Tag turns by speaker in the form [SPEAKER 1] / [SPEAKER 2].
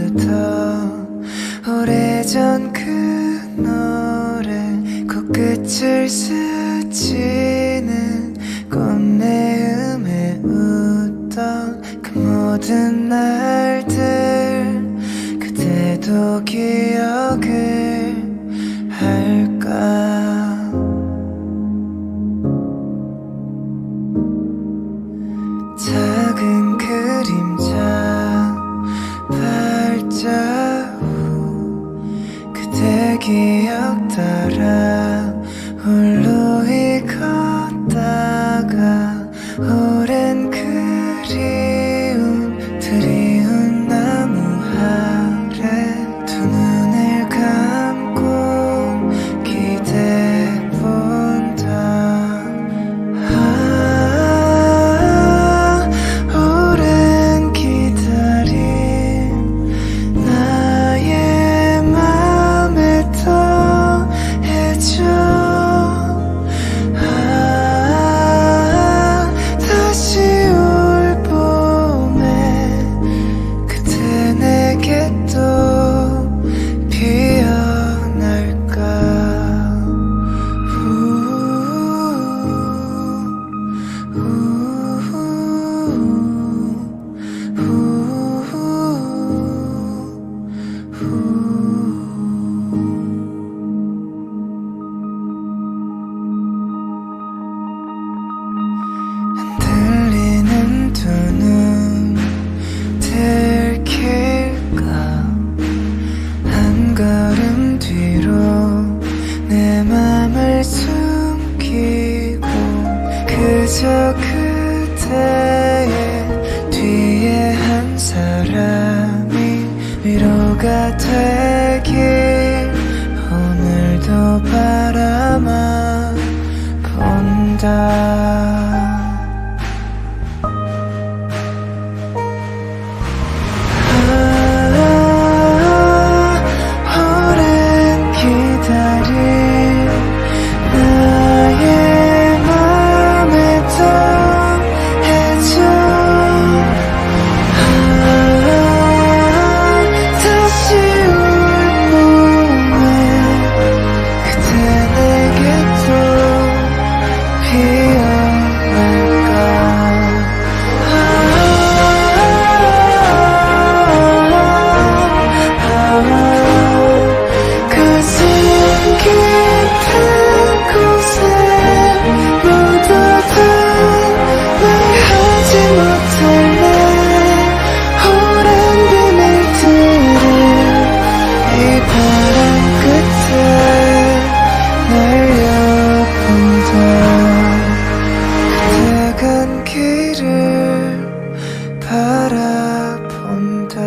[SPEAKER 1] 부르던 오래전 그 노래 코끝을 스치는 꽃내음에 웃던 그 모든 날들 그때도 기억을 할까? 작 그저 그대의 뒤에 한 사람이 위로가 되길 오늘도 바라만 본다 바라본다.